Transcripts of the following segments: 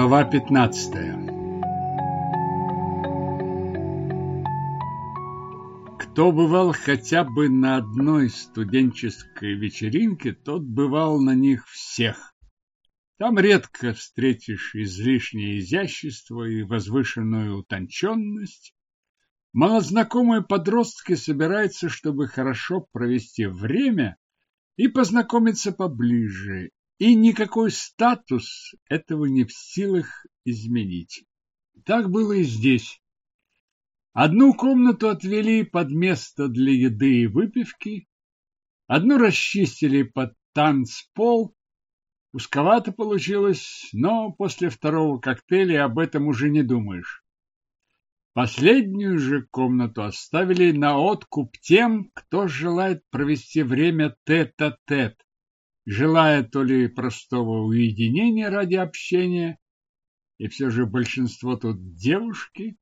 Глава 15 Кто бывал хотя бы на одной студенческой вечеринке, тот бывал на них всех. Там редко встретишь излишнее изящество и возвышенную утонченность. Малознакомые подростки собираются, чтобы хорошо провести время и познакомиться поближе, и никакой статус этого не в силах изменить. Так было и здесь. Одну комнату отвели под место для еды и выпивки, одну расчистили под танцпол. Узковато получилось, но после второго коктейля об этом уже не думаешь. Последнюю же комнату оставили на откуп тем, кто желает провести время тет-а-тет. -тет желая то ли простого уединения ради общения, и все же большинство тут девушки,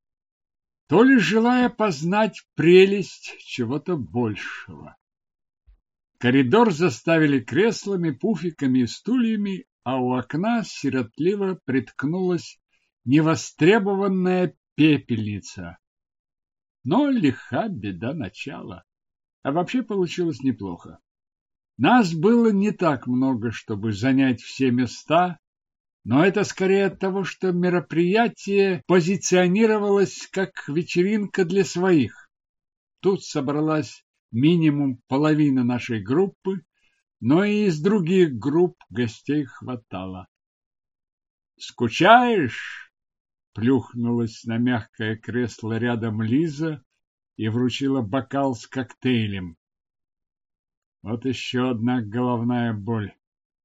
то ли желая познать прелесть чего-то большего. Коридор заставили креслами, пуфиками и стульями, а у окна сиротливо приткнулась невостребованная пепельница. Но лиха беда начала. А вообще получилось неплохо. Нас было не так много, чтобы занять все места, но это скорее от того, что мероприятие позиционировалось как вечеринка для своих. Тут собралась минимум половина нашей группы, но и из других групп гостей хватало. «Скучаешь?» — плюхнулась на мягкое кресло рядом Лиза и вручила бокал с коктейлем. Вот еще одна головная боль.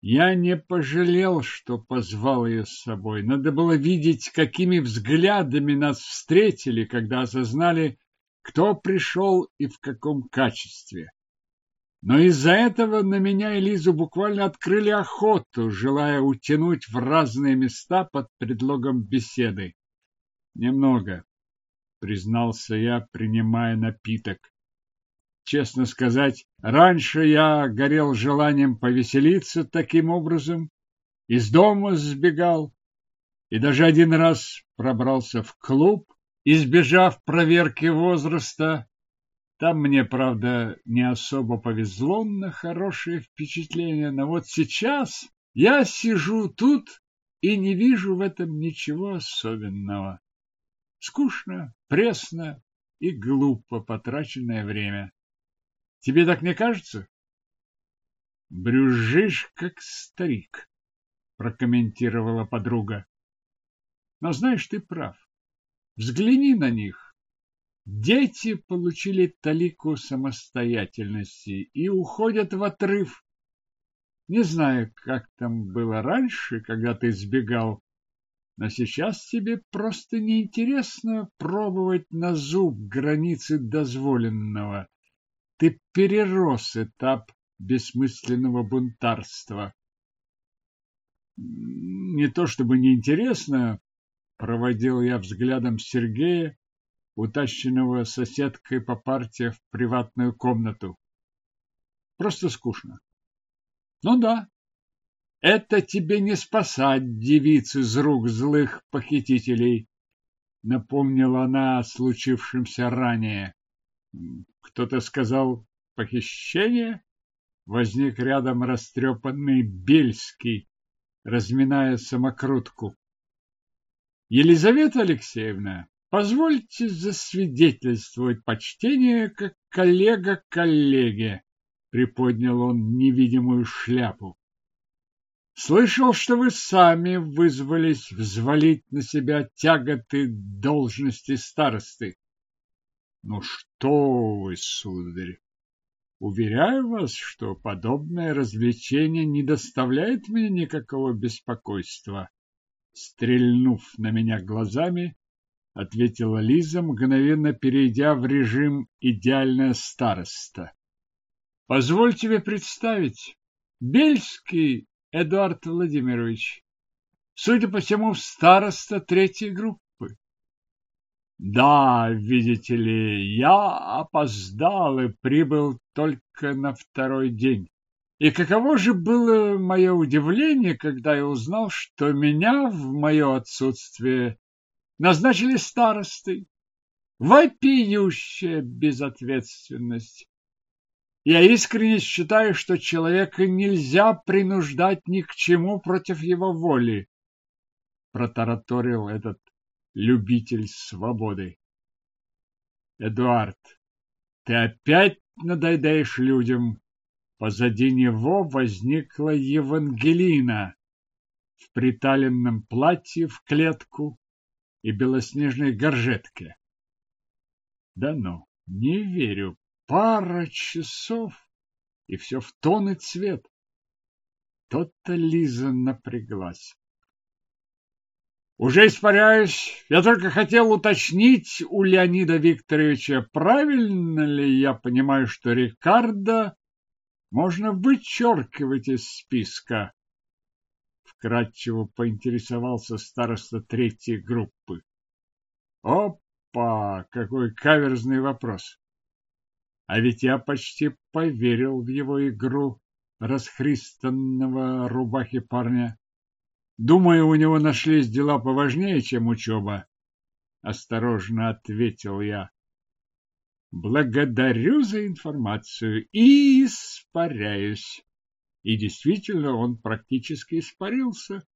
Я не пожалел, что позвал ее с собой. Надо было видеть, какими взглядами нас встретили, когда осознали, кто пришел и в каком качестве. Но из-за этого на меня и Лизу буквально открыли охоту, желая утянуть в разные места под предлогом беседы. Немного, признался я, принимая напиток. Честно сказать, раньше я горел желанием повеселиться таким образом, из дома сбегал и даже один раз пробрался в клуб, избежав проверки возраста. Там мне, правда, не особо повезло на хорошее впечатление, но вот сейчас я сижу тут и не вижу в этом ничего особенного. Скучно, пресно и глупо потраченное время. Тебе так не кажется? Брюзжишь, как старик, прокомментировала подруга. Но знаешь, ты прав. Взгляни на них. Дети получили талику самостоятельности и уходят в отрыв. Не знаю, как там было раньше, когда ты сбегал, но сейчас тебе просто неинтересно пробовать на зуб границы дозволенного. Ты перерос этап бессмысленного бунтарства. Не то чтобы неинтересно, проводил я взглядом Сергея, утащенного соседкой по парте в приватную комнату. Просто скучно. Ну да, это тебе не спасать девиц из рук злых похитителей, напомнила она о случившемся ранее. Кто-то сказал «похищение?» Возник рядом растрепанный Бельский, разминая самокрутку. Елизавета Алексеевна, позвольте засвидетельствовать почтение как коллега коллеге, приподнял он невидимую шляпу. Слышал, что вы сами вызвались взвалить на себя тяготы должности старосты. Ну что вы, сударь! Уверяю вас, что подобное развлечение не доставляет мне никакого беспокойства. Стрельнув на меня глазами, ответила Лиза, мгновенно перейдя в режим идеальная староста. Позволь тебе представить, Бельский Эдуард Владимирович, судя по всему, староста третьей группы. Да, видите ли, я опоздал и прибыл только на второй день. И каково же было мое удивление, когда я узнал, что меня в мое отсутствие назначили старостой. Вопиющая безответственность. Я искренне считаю, что человека нельзя принуждать ни к чему против его воли, протараторил этот любитель свободы. Эдуард, ты опять надоедаешь людям. Позади него возникла Евангелина в приталенном платье в клетку и белоснежной горжетке. Да ну, не верю. Пара часов, и все в тон и цвет. Тот-то Лиза напряглась. Уже испаряюсь. Я только хотел уточнить у Леонида Викторовича, правильно ли я понимаю, что Рикардо можно вычеркивать из списка. Вкратчиво поинтересовался староста третьей группы. Опа, какой каверзный вопрос. А ведь я почти поверил в его игру расхристанного рубахи парня. Думаю, у него нашлись дела поважнее, чем учеба. Осторожно ответил я. Благодарю за информацию и испаряюсь. И действительно, он практически испарился,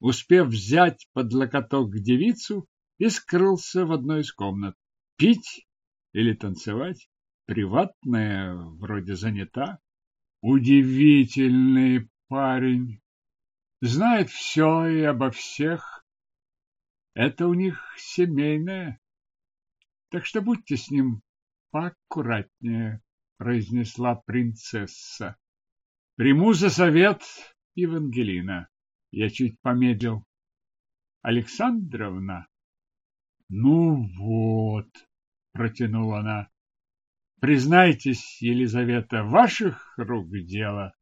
успев взять под локоток девицу и скрылся в одной из комнат. Пить или танцевать? Приватная вроде занята. Удивительный парень знает все и обо всех. Это у них семейное. Так что будьте с ним поаккуратнее, произнесла принцесса. Приму за совет Евангелина. Я чуть помедлил. Александровна? Ну вот, протянула она. Признайтесь, Елизавета, ваших рук дело.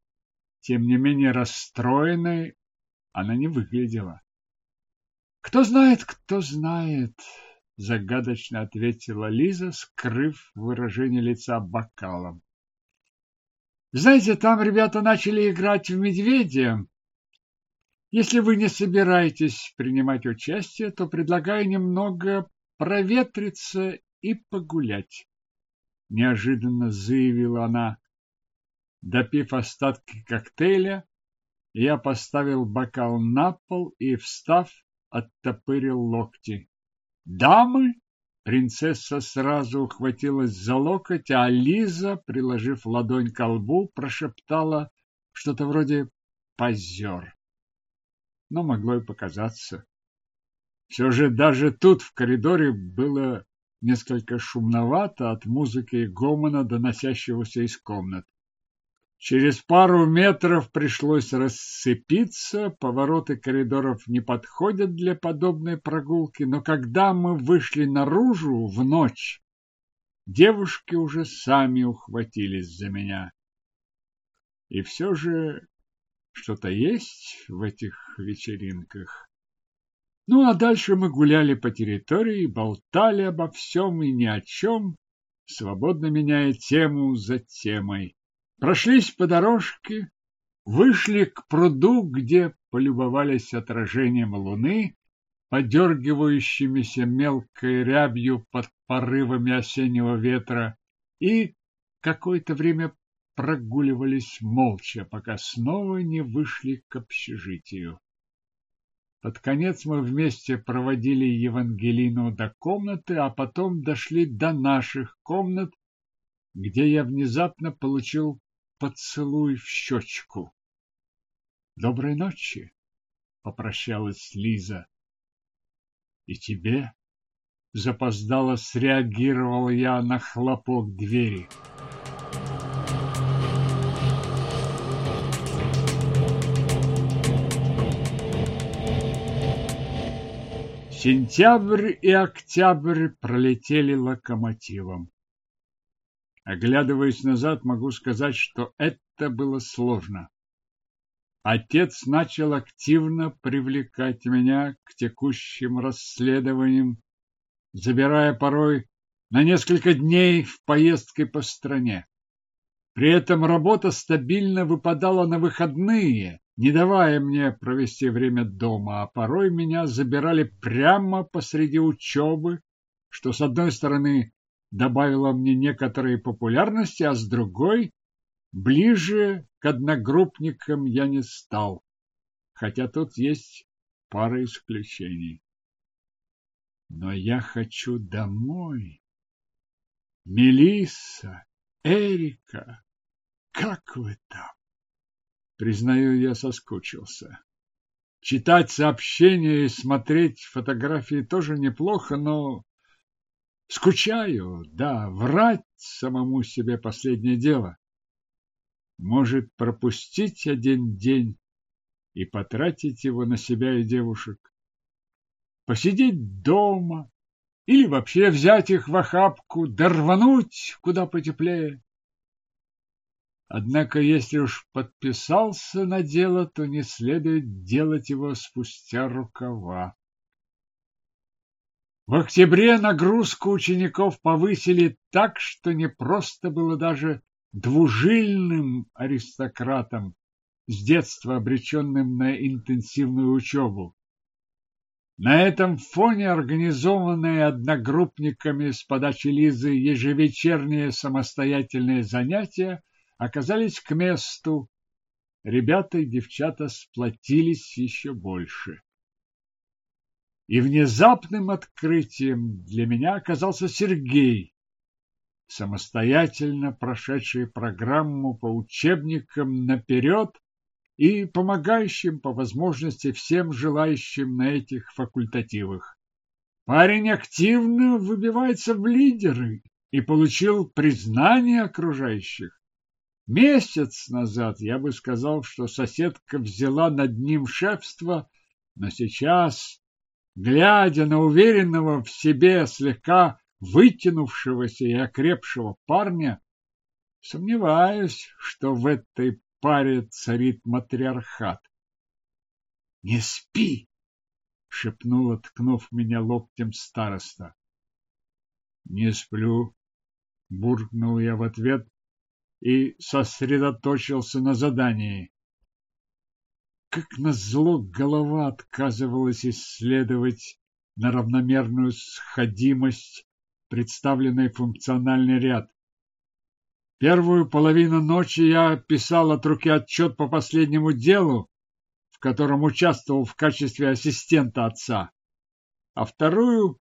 Тем не менее расстроенной она не выглядела. Кто знает, кто знает, загадочно ответила Лиза, скрыв выражение лица бокалом. Знаете, там ребята начали играть в медведя. Если вы не собираетесь принимать участие, то предлагаю немного проветриться и погулять, неожиданно заявила она. Допив остатки коктейля, я поставил бокал на пол и, встав, оттопырил локти. «Дамы!» Принцесса сразу ухватилась за локоть, а Лиза, приложив ладонь к лбу, прошептала что-то вроде «позер». Но могло и показаться. Все же даже тут, в коридоре, было несколько шумновато от музыки и гомона, доносящегося из комнат. Через пару метров пришлось расцепиться, повороты коридоров не подходят для подобной прогулки, но когда мы вышли наружу в ночь, девушки уже сами ухватились за меня. И все же что-то есть в этих вечеринках. Ну, а дальше мы гуляли по территории, болтали обо всем и ни о чем, свободно меняя тему за темой. Прошлись по дорожке, вышли к пруду, где полюбовались отражением луны, подергивающимися мелкой рябью под порывами осеннего ветра, и какое-то время прогуливались молча, пока снова не вышли к общежитию. Под конец мы вместе проводили Евангелину до комнаты, а потом дошли до наших комнат, где я внезапно получил поцелуй в щечку. Доброй ночи, попрощалась Лиза. И тебе? Запоздало среагировал я на хлопок двери. Сентябрь и октябрь пролетели локомотивом. Оглядываясь назад, могу сказать, что это было сложно. Отец начал активно привлекать меня к текущим расследованиям, забирая порой на несколько дней в поездки по стране. При этом работа стабильно выпадала на выходные, не давая мне провести время дома, а порой меня забирали прямо посреди учебы, что, с одной стороны, добавило мне некоторой популярности, а с другой, ближе к одногруппникам я не стал, хотя тут есть пара исключений. Но я хочу домой. Мелисса, Эрика, как вы там? Признаю, я соскучился. Читать сообщения и смотреть фотографии тоже неплохо, но скучаю, да, врать самому себе последнее дело. Может, пропустить один день и потратить его на себя и девушек? Посидеть дома или вообще взять их в охапку, да рвануть куда потеплее? Однако, если уж подписался на дело, то не следует делать его спустя рукава. В октябре нагрузку учеников повысили так, что не просто было даже двужильным аристократом, с детства обреченным на интенсивную учебу. На этом фоне организованные одногруппниками с подачи Лизы ежевечерние самостоятельные занятия оказались к месту. Ребята и девчата сплотились еще больше. И внезапным открытием для меня оказался Сергей, самостоятельно прошедший программу по учебникам наперед и помогающим по возможности всем желающим на этих факультативах. Парень активно выбивается в лидеры и получил признание окружающих. Месяц назад я бы сказал, что соседка взяла над ним шефство, но сейчас, глядя на уверенного в себе, слегка вытянувшегося и окрепшего парня, сомневаюсь, что в этой паре царит матриархат. — Не спи! — шепнула, ткнув меня локтем староста. — Не сплю, — буркнул я в ответ, и сосредоточился на задании. Как назло, голова отказывалась исследовать на равномерную сходимость представленный функциональный ряд. Первую половину ночи я писал от руки отчет по последнему делу, в котором участвовал в качестве ассистента отца, а вторую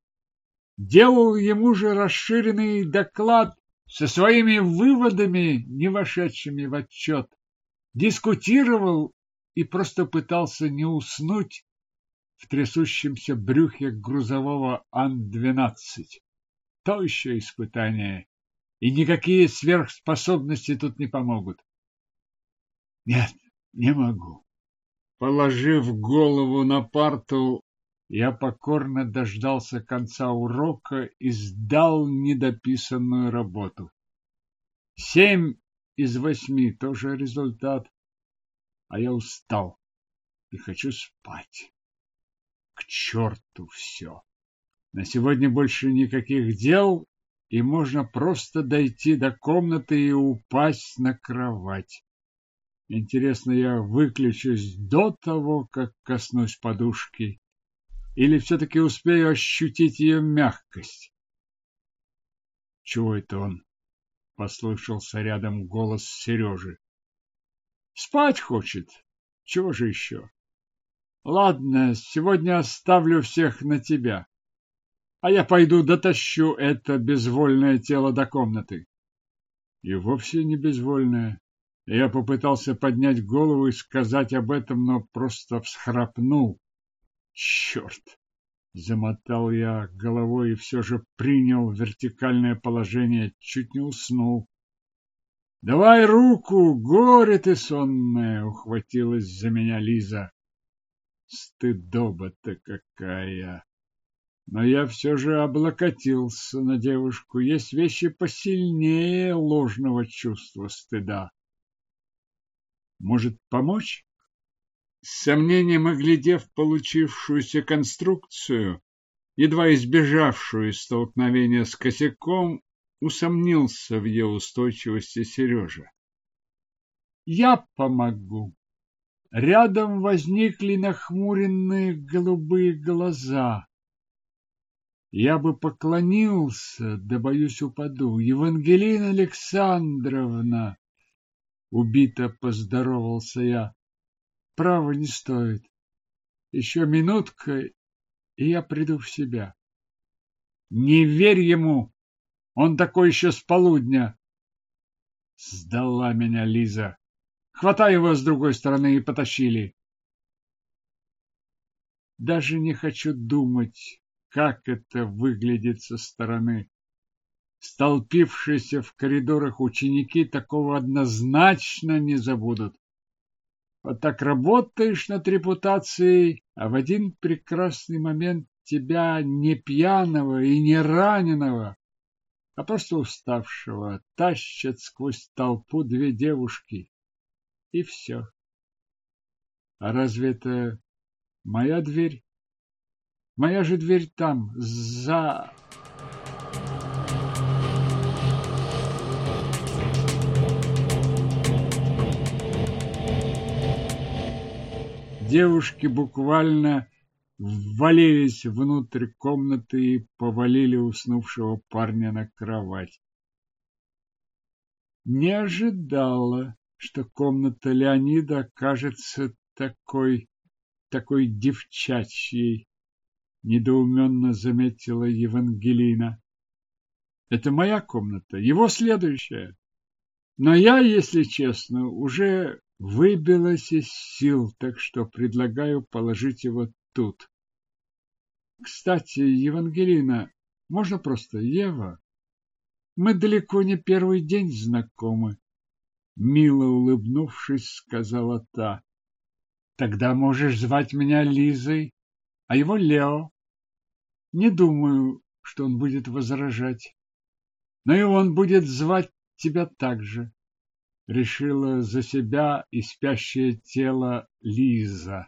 делал ему же расширенный доклад со своими выводами, не вошедшими в отчет, дискутировал и просто пытался не уснуть в трясущемся брюхе грузового Ан-12. То еще испытание, и никакие сверхспособности тут не помогут. Нет, не могу. Положив голову на парту, я покорно дождался конца урока и сдал недописанную работу. Семь из восьми – тоже результат, а я устал и хочу спать. К черту все! На сегодня больше никаких дел, и можно просто дойти до комнаты и упасть на кровать. Интересно, я выключусь до того, как коснусь подушки или все-таки успею ощутить ее мягкость? Чего это он? Послышался рядом голос Сережи. Спать хочет. Чего же еще? Ладно, сегодня оставлю всех на тебя. А я пойду дотащу это безвольное тело до комнаты. И вовсе не безвольное. Я попытался поднять голову и сказать об этом, но просто всхрапнул. Черт! Замотал я головой и все же принял вертикальное положение, чуть не уснул. Давай руку, горе ты сонная, ухватилась за меня Лиза. Стыдоба-то какая! Но я все же облокотился на девушку. Есть вещи посильнее ложного чувства стыда. Может, помочь? С сомнением оглядев получившуюся конструкцию, едва избежавшую столкновения с косяком, усомнился в ее устойчивости Сережа. Я помогу. Рядом возникли нахмуренные голубые глаза. Я бы поклонился, да, боюсь, упаду. Евангелина Александровна, убито поздоровался я. Право не стоит. Еще минутка, и я приду в себя. Не верь ему, он такой еще с полудня. Сдала меня Лиза. Хватай его с другой стороны и потащили. Даже не хочу думать, как это выглядит со стороны. Столпившиеся в коридорах ученики такого однозначно не забудут. Вот так работаешь над репутацией, а в один прекрасный момент тебя не пьяного и не раненого, а просто уставшего тащат сквозь толпу две девушки. И все. А разве это моя дверь? Моя же дверь там, за... Девушки буквально ввалились внутрь комнаты и повалили уснувшего парня на кровать. Не ожидала, что комната Леонида окажется такой, такой девчачьей недоуменно заметила Евангелина. Это моя комната, его следующая. Но я, если честно, уже выбилась из сил, так что предлагаю положить его тут. Кстати, Евангелина, можно просто Ева? Мы далеко не первый день знакомы. Мило улыбнувшись, сказала та. Тогда можешь звать меня Лизой, а его Лео. Не думаю, что он будет возражать. Но и он будет звать тебя так же. Решила за себя и спящее тело Лиза.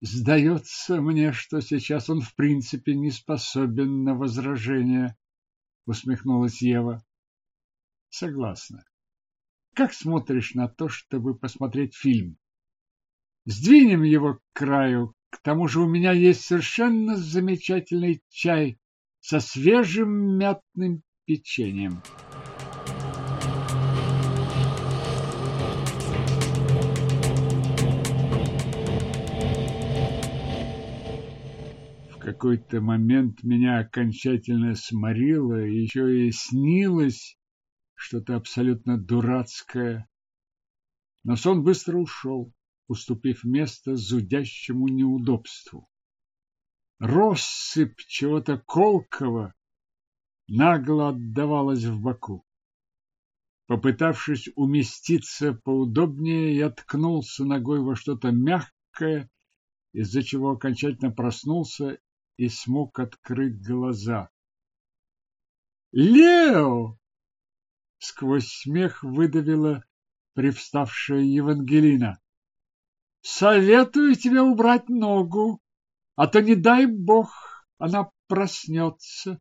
Сдается мне, что сейчас он в принципе не способен на возражение, усмехнулась Ева. Согласна. Как смотришь на то, чтобы посмотреть фильм? Сдвинем его к краю, к тому же у меня есть совершенно замечательный чай со свежим мятным печеньем. Какой-то момент меня окончательно сморило, еще и снилось что-то абсолютно дурацкое. Но сон быстро ушел уступив место зудящему неудобству. Россыпь чего-то колкого нагло отдавалась в боку. Попытавшись уместиться поудобнее, я ткнулся ногой во что-то мягкое, из-за чего окончательно проснулся и смог открыть глаза. «Лео!» — сквозь смех выдавила привставшая Евангелина. Советую тебе убрать ногу, а то, не дай бог, она проснется.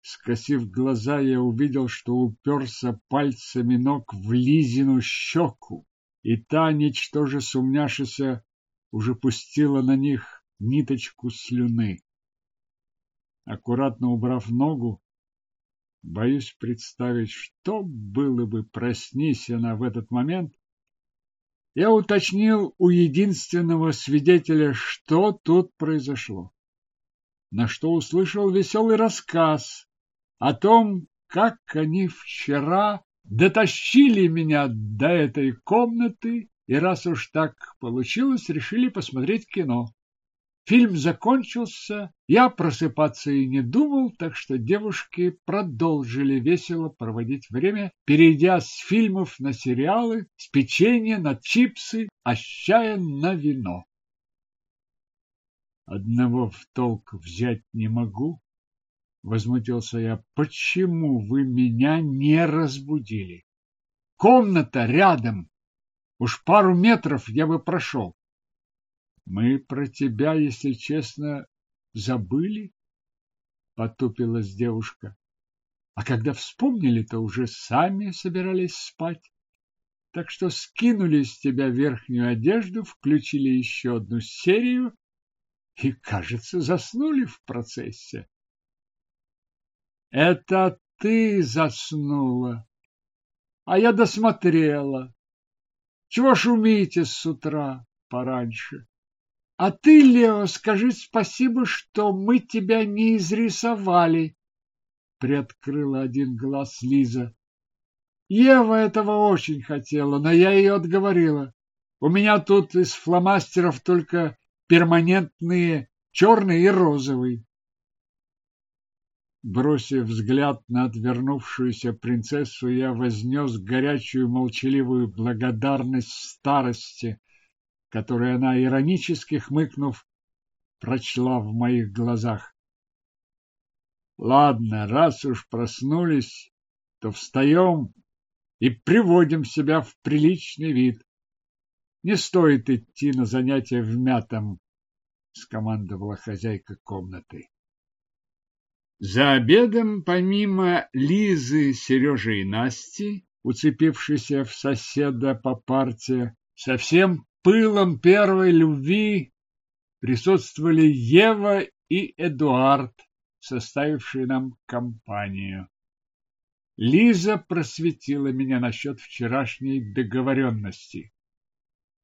Скосив глаза, я увидел, что уперся пальцами ног в Лизину щеку, и та, ничтоже сумняшися, уже пустила на них ниточку слюны. Аккуратно убрав ногу, боюсь представить, что было бы, проснись она в этот момент, я уточнил у единственного свидетеля, что тут произошло. На что услышал веселый рассказ о том, как они вчера дотащили меня до этой комнаты и раз уж так получилось, решили посмотреть кино. Фильм закончился, я просыпаться и не думал, так что девушки продолжили весело проводить время, перейдя с фильмов на сериалы, с печенья на чипсы, а с чая на вино. Одного в толк взять не могу, возмутился я. Почему вы меня не разбудили? Комната рядом. Уж пару метров я бы прошел. Мы про тебя, если честно, забыли, потупилась девушка. А когда вспомнили, то уже сами собирались спать. так что скинули с тебя верхнюю одежду, включили еще одну серию и, кажется, заснули в процессе. Это ты заснула, а я досмотрела. Чего шумите с утра пораньше? А ты, Лео, скажи спасибо, что мы тебя не изрисовали. Приоткрыла один глаз Лиза. Ева этого очень хотела, но я ее отговорила. У меня тут из фломастеров только перманентные черный и розовый. Бросив взгляд на отвернувшуюся принцессу, я вознес горячую молчаливую благодарность старости, которую она, иронически хмыкнув, прочла в моих глазах. Ладно, раз уж проснулись, то встаем и приводим себя в приличный вид. Не стоит идти на занятия в мятом, скомандовала хозяйка комнаты. За обедом, помимо Лизы, Сережи и Насти, уцепившейся в соседа по парте, со всем пылом первой любви присутствовали Ева и Эдуард, составившие нам компанию. Лиза просветила меня насчет вчерашней договоренности.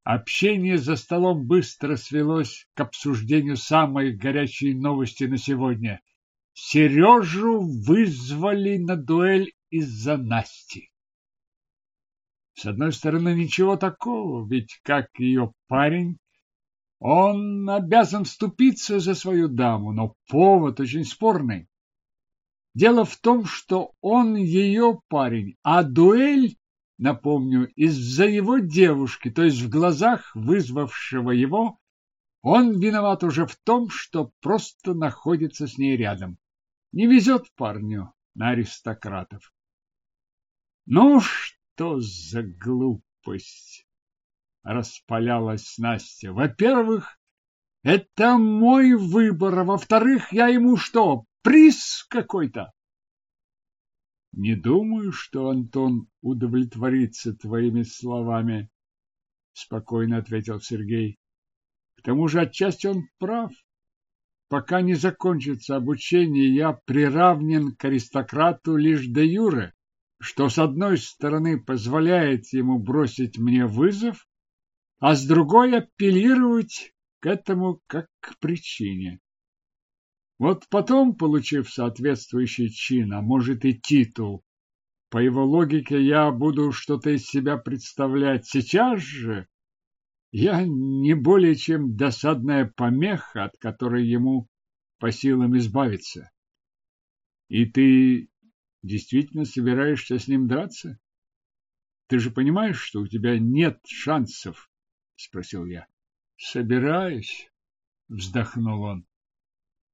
Общение за столом быстро свелось к обсуждению самой горячей новости на сегодня. Сережу вызвали на дуэль из-за Насти. С одной стороны, ничего такого, ведь как ее парень, он обязан вступиться за свою даму, но повод очень спорный. Дело в том, что он ее парень, а дуэль, напомню, из-за его девушки, то есть в глазах вызвавшего его, он виноват уже в том, что просто находится с ней рядом. Не везет парню на аристократов. Ну, что за глупость? Распалялась Настя. Во-первых, это мой выбор, а во-вторых, я ему что, приз какой-то. Не думаю, что Антон удовлетворится твоими словами, спокойно ответил Сергей. К тому же отчасти он прав. Пока не закончится обучение, я приравнен к аристократу лишь де юре, что с одной стороны позволяет ему бросить мне вызов, а с другой апеллировать к этому как к причине. Вот потом, получив соответствующий чин, а может и титул, по его логике я буду что-то из себя представлять. Сейчас же я не более чем досадная помеха, от которой ему по силам избавиться. И ты действительно собираешься с ним драться? Ты же понимаешь, что у тебя нет шансов? Спросил я. Собираюсь, вздохнул он.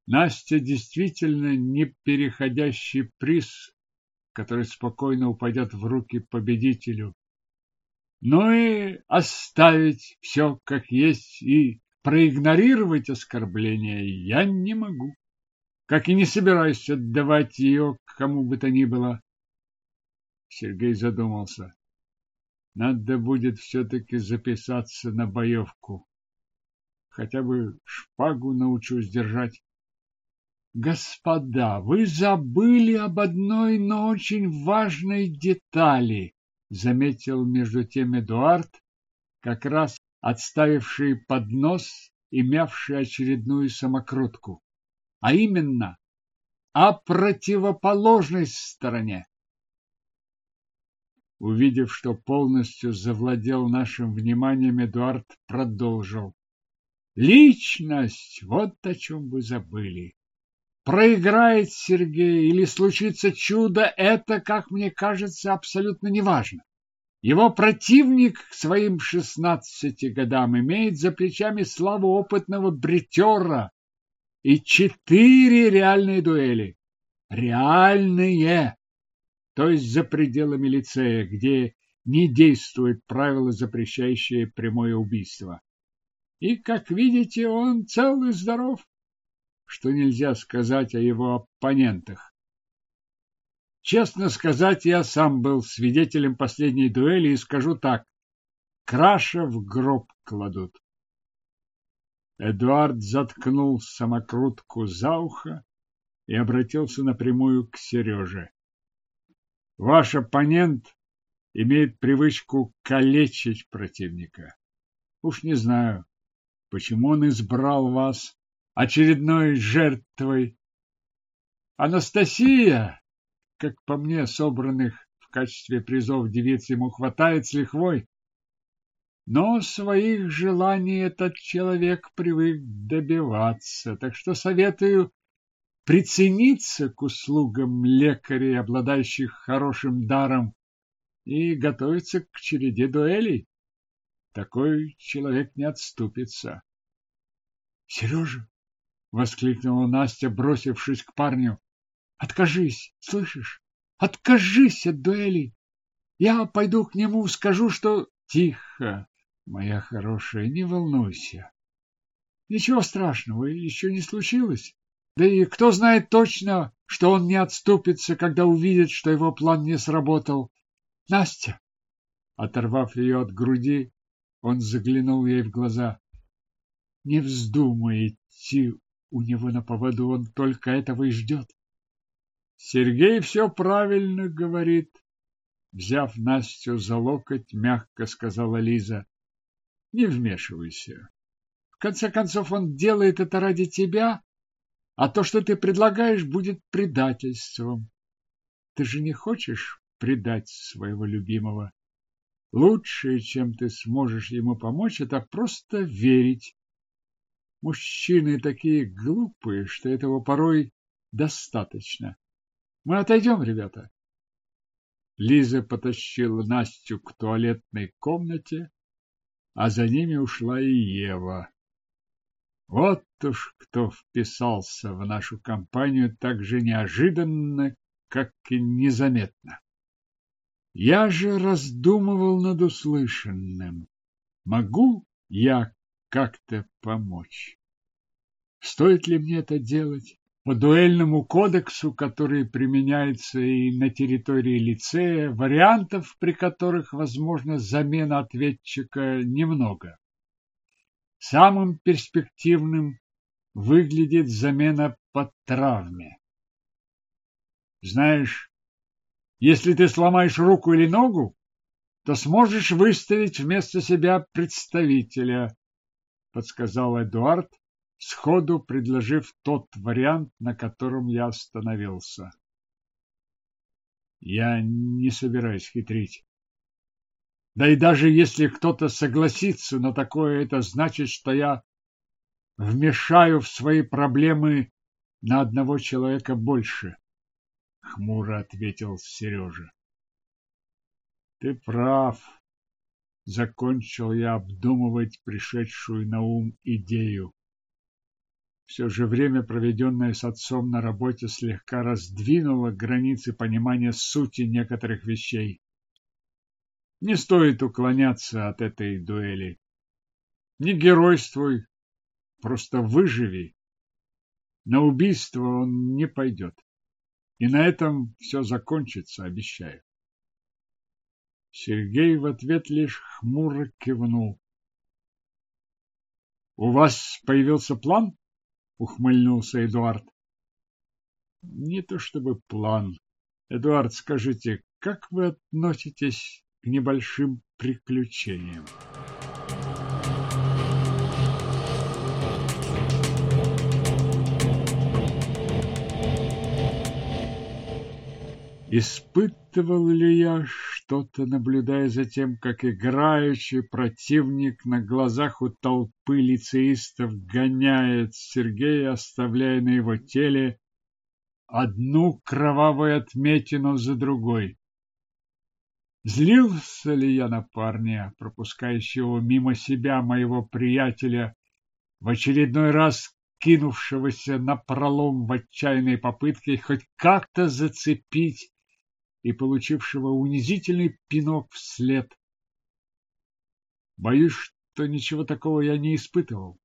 Настя действительно не переходящий приз, который спокойно упадет в руки победителю. Но и оставить все как есть и проигнорировать оскорбление я не могу. Как и не собираюсь отдавать ее кому бы то ни было. Сергей задумался. Надо будет все-таки записаться на боевку. Хотя бы шпагу научусь держать. Господа, вы забыли об одной, но очень важной детали, заметил между тем Эдуард, как раз отставивший поднос и мявший очередную самокрутку. А именно, о противоположной стороне. Увидев, что полностью завладел нашим вниманием, Эдуард продолжил. Личность, вот о чем вы забыли. Проиграет Сергей или случится чудо, это, как мне кажется, абсолютно неважно. Его противник к своим шестнадцати годам имеет за плечами славу опытного бритера и четыре реальные дуэли. Реальные! То есть за пределами лицея, где не действует правило, запрещающее прямое убийство. И, как видите, он цел и здоров что нельзя сказать о его оппонентах. Честно сказать, я сам был свидетелем последней дуэли и скажу так. Краша в гроб кладут. Эдуард заткнул самокрутку за ухо и обратился напрямую к Сереже. Ваш оппонент имеет привычку калечить противника. Уж не знаю, почему он избрал вас очередной жертвой. Анастасия, как по мне, собранных в качестве призов девиц ему хватает с лихвой. Но своих желаний этот человек привык добиваться, так что советую прицениться к услугам лекарей, обладающих хорошим даром, и готовиться к череде дуэлей. Такой человек не отступится. — Сережа! — воскликнула Настя, бросившись к парню. — Откажись, слышишь? Откажись от дуэлей! Я пойду к нему, скажу, что... Тихо! Моя хорошая, не волнуйся. Ничего страшного еще не случилось. Да и кто знает точно, что он не отступится, когда увидит, что его план не сработал. Настя! Оторвав ее от груди, он заглянул ей в глаза. Не вздумай идти у него на поводу, он только этого и ждет. Сергей все правильно говорит. Взяв Настю за локоть, мягко сказала Лиза. Не вмешивайся. В конце концов, он делает это ради тебя, а то, что ты предлагаешь, будет предательством. Ты же не хочешь предать своего любимого? Лучшее, чем ты сможешь ему помочь, это просто верить. Мужчины такие глупые, что этого порой достаточно. Мы отойдем, ребята. Лиза потащила Настю к туалетной комнате, а за ними ушла и Ева. Вот уж кто вписался в нашу компанию так же неожиданно, как и незаметно. Я же раздумывал над услышанным. Могу я как-то помочь? Стоит ли мне это делать? По дуэльному кодексу, который применяется и на территории лицея, вариантов, при которых возможна замена ответчика, немного. Самым перспективным выглядит замена по травме. Знаешь, если ты сломаешь руку или ногу, то сможешь выставить вместо себя представителя, подсказал Эдуард, сходу предложив тот вариант, на котором я остановился. Я не собираюсь хитрить. Да и даже если кто-то согласится на такое, это значит, что я вмешаю в свои проблемы на одного человека больше, — хмуро ответил Сережа. — Ты прав, — закончил я обдумывать пришедшую на ум идею. Все же время, проведенное с отцом на работе, слегка раздвинуло границы понимания сути некоторых вещей. Не стоит уклоняться от этой дуэли. Не геройствуй, просто выживи. На убийство он не пойдет. И на этом все закончится, обещаю. Сергей в ответ лишь хмуро кивнул. — У вас появился план? — ухмыльнулся Эдуард. Не то чтобы план. Эдуард, скажите, как вы относитесь к небольшим приключениям? Испытывал ли я что-то, наблюдая за тем, как играющий противник на глазах у толпы лицеистов гоняет Сергея, оставляя на его теле одну кровавую отметину за другой? Злился ли я на парня, пропускающего мимо себя моего приятеля, в очередной раз кинувшегося на пролом в отчаянной попытке хоть как-то зацепить и получившего унизительный пинок вслед. Боюсь, что ничего такого я не испытывал.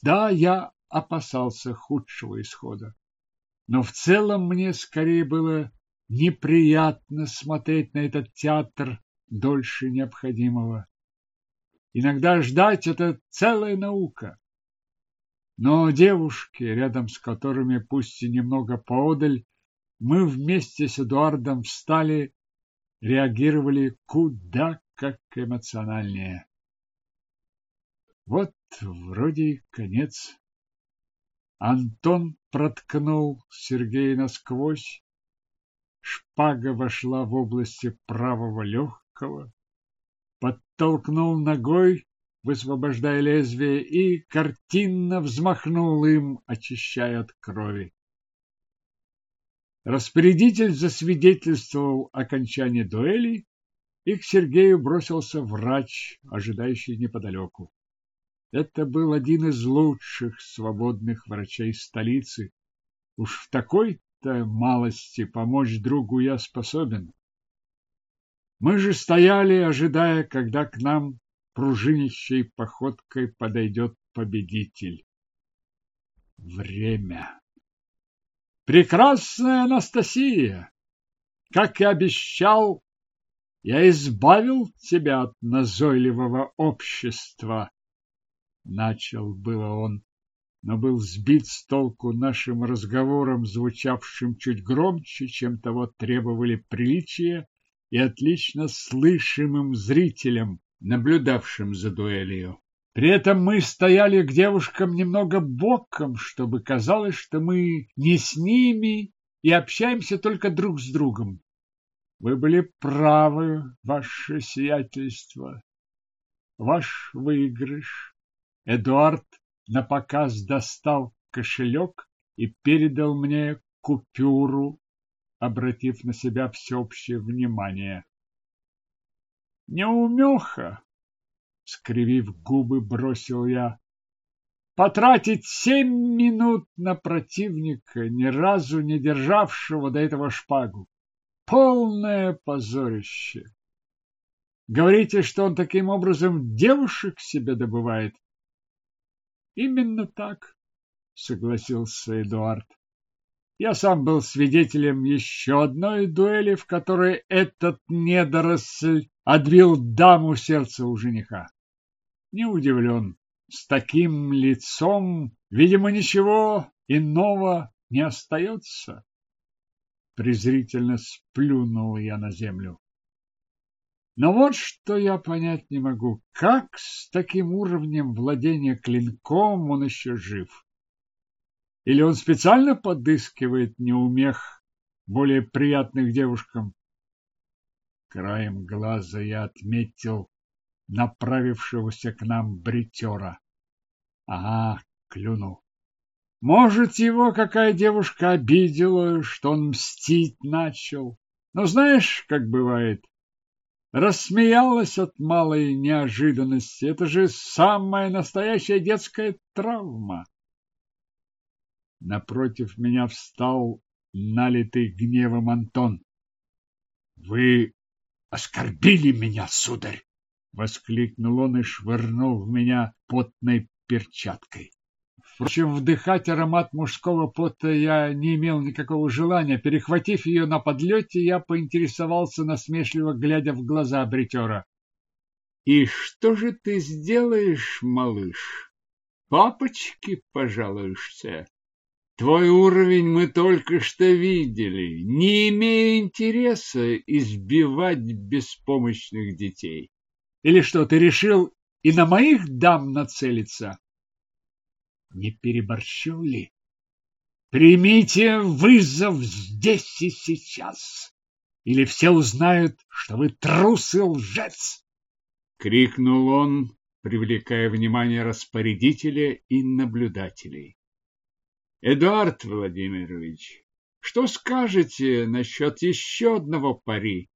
Да, я опасался худшего исхода, но в целом мне скорее было неприятно смотреть на этот театр дольше необходимого. Иногда ждать – это целая наука. Но девушки, рядом с которыми, пусть и немного поодаль, мы вместе с Эдуардом встали, реагировали куда как эмоциональнее. Вот вроде конец. Антон проткнул Сергея насквозь. Шпага вошла в области правого легкого, подтолкнул ногой, высвобождая лезвие, и картинно взмахнул им, очищая от крови. Распорядитель засвидетельствовал окончание дуэли, и к Сергею бросился врач, ожидающий неподалеку. Это был один из лучших свободных врачей столицы. Уж в такой-то малости помочь другу я способен. Мы же стояли, ожидая, когда к нам пружинищей походкой подойдет победитель. Время. Прекрасная Анастасия! Как и обещал, я избавил тебя от назойливого общества. Начал было он, но был сбит с толку нашим разговором, звучавшим чуть громче, чем того требовали приличия, и отлично слышимым зрителям, наблюдавшим за дуэлью. При этом мы стояли к девушкам немного боком, чтобы казалось, что мы не с ними и общаемся только друг с другом. Вы были правы, ваше сиятельство. Ваш выигрыш. Эдуард напоказ достал кошелек и передал мне купюру, обратив на себя всеобщее внимание. Неумеха, скривив губы, бросил я. Потратить семь минут на противника, ни разу не державшего до этого шпагу. Полное позорище. Говорите, что он таким образом девушек себе добывает? Именно так, согласился Эдуард. Я сам был свидетелем еще одной дуэли, в которой этот недоросль отбил даму сердца у жениха. Не удивлен. С таким лицом, видимо, ничего иного не остается. Презрительно сплюнул я на землю. Но вот что я понять не могу. Как с таким уровнем владения клинком он еще жив? Или он специально подыскивает неумех более приятных девушкам? Краем глаза я отметил направившегося к нам бритера. Ага, клюнул. Может, его какая девушка обидела, что он мстить начал. Но знаешь, как бывает, рассмеялась от малой неожиданности. Это же самая настоящая детская травма. Напротив меня встал налитый гневом Антон. — Вы оскорбили меня, сударь! — воскликнул он и швырнул в меня потной перчаткой. Впрочем, вдыхать аромат мужского пота я не имел никакого желания. Перехватив ее на подлете, я поинтересовался, насмешливо глядя в глаза бритера. — И что же ты сделаешь, малыш? Папочке пожалуешься? Твой уровень мы только что видели, не имея интереса избивать беспомощных детей. Или что, ты решил и на моих дам нацелиться? Не переборщил ли? Примите вызов здесь и сейчас, или все узнают, что вы трус и лжец! Крикнул он, привлекая внимание распорядителя и наблюдателей. Эдуард Владимирович, что скажете насчет еще одного пари?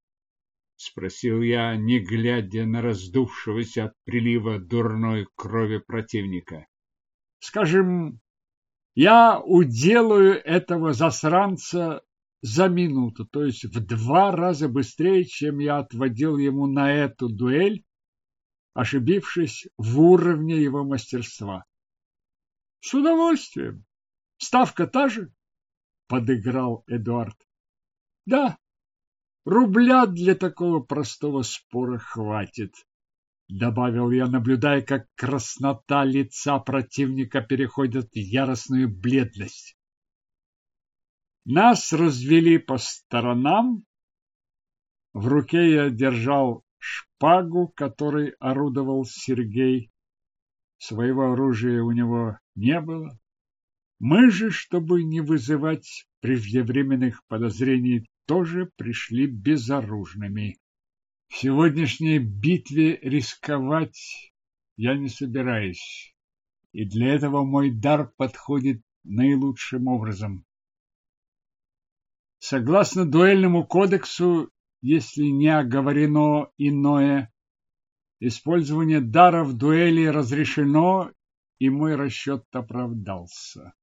Спросил я, не глядя на раздувшегося от прилива дурной крови противника. Скажем, я уделаю этого засранца за минуту, то есть в два раза быстрее, чем я отводил ему на эту дуэль, ошибившись в уровне его мастерства. С удовольствием. Ставка та же? Подыграл Эдуард. Да, Рубля для такого простого спора хватит, добавил я, наблюдая, как краснота лица противника переходит в яростную бледность. Нас развели по сторонам. В руке я держал шпагу, которой орудовал Сергей. Своего оружия у него не было. Мы же, чтобы не вызывать преждевременных подозрений, тоже пришли безоружными. В сегодняшней битве рисковать я не собираюсь, и для этого мой дар подходит наилучшим образом. Согласно дуэльному кодексу, если не оговорено иное, использование дара в дуэли разрешено, и мой расчет оправдался.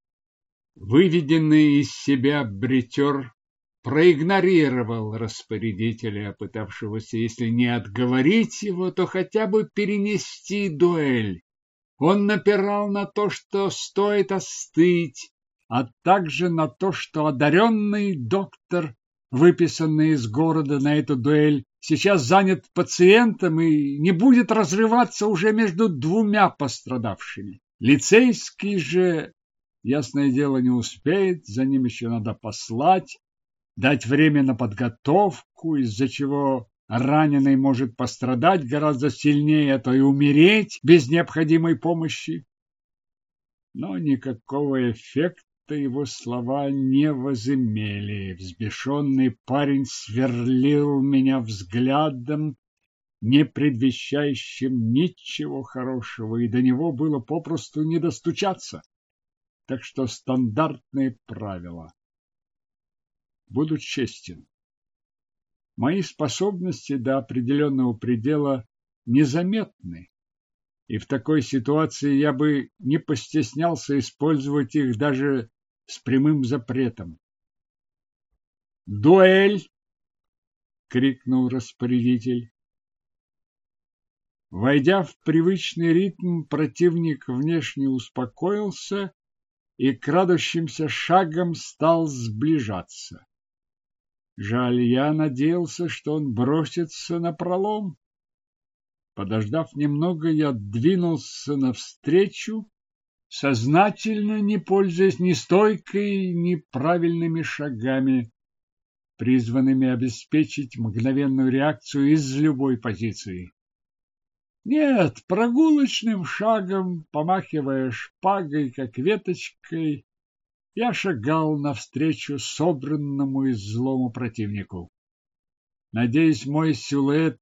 Выведенный из себя бритер проигнорировал распорядителя, пытавшегося, если не отговорить его, то хотя бы перенести дуэль. Он напирал на то, что стоит остыть, а также на то, что одаренный доктор, выписанный из города на эту дуэль, сейчас занят пациентом и не будет разрываться уже между двумя пострадавшими. Лицейский же, ясное дело, не успеет, за ним еще надо послать, дать время на подготовку, из-за чего раненый может пострадать гораздо сильнее, а то и умереть без необходимой помощи. Но никакого эффекта его слова не возымели. Взбешенный парень сверлил меня взглядом, не предвещающим ничего хорошего, и до него было попросту не достучаться. Так что стандартные правила буду честен. Мои способности до определенного предела незаметны, и в такой ситуации я бы не постеснялся использовать их даже с прямым запретом. «Дуэль!» — крикнул распорядитель. Войдя в привычный ритм, противник внешне успокоился и крадущимся шагом стал сближаться. Жаль, я надеялся, что он бросится на пролом. Подождав немного, я двинулся навстречу, сознательно не пользуясь ни стойкой, ни правильными шагами, призванными обеспечить мгновенную реакцию из любой позиции. Нет, прогулочным шагом, помахивая шпагой, как веточкой, я шагал навстречу собранному и злому противнику. Надеюсь, мой силуэт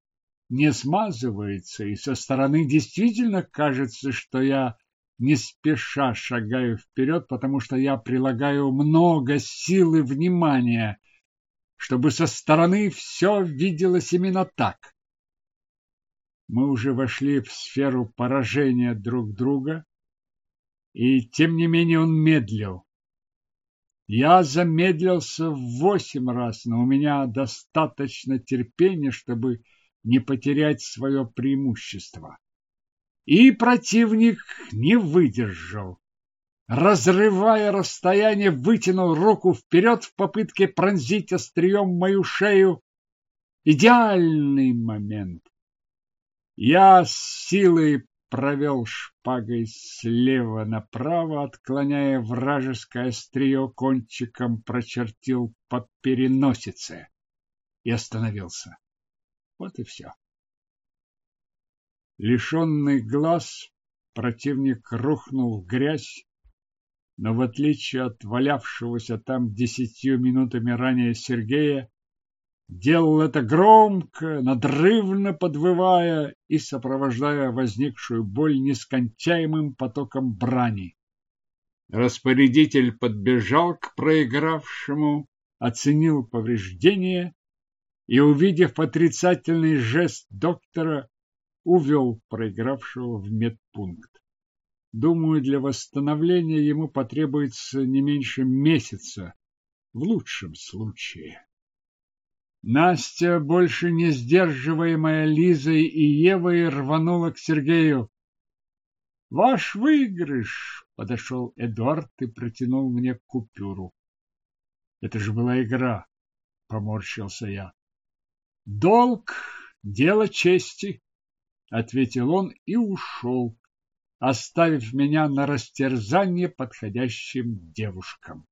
не смазывается, и со стороны действительно кажется, что я не спеша шагаю вперед, потому что я прилагаю много сил и внимания, чтобы со стороны все виделось именно так. Мы уже вошли в сферу поражения друг друга, и тем не менее он медлил. Я замедлился в восемь раз, но у меня достаточно терпения, чтобы не потерять свое преимущество. И противник не выдержал. Разрывая расстояние, вытянул руку вперед в попытке пронзить острием мою шею. Идеальный момент. Я с силой провел шпагой слева направо, отклоняя вражеское острие кончиком, прочертил по переносице и остановился. Вот и все. Лишенный глаз, противник рухнул в грязь, но в отличие от валявшегося там десятью минутами ранее Сергея, делал это громко, надрывно подвывая и сопровождая возникшую боль нескончаемым потоком брани. Распорядитель подбежал к проигравшему, оценил повреждения и, увидев отрицательный жест доктора, увел проигравшего в медпункт. Думаю, для восстановления ему потребуется не меньше месяца, в лучшем случае. Настя, больше не сдерживаемая Лизой и Евой, рванула к Сергею. «Ваш выигрыш!» — подошел Эдуард и протянул мне купюру. «Это же была игра!» — поморщился я. Долг – дело чести, — ответил он и ушел, оставив меня на растерзание подходящим девушкам.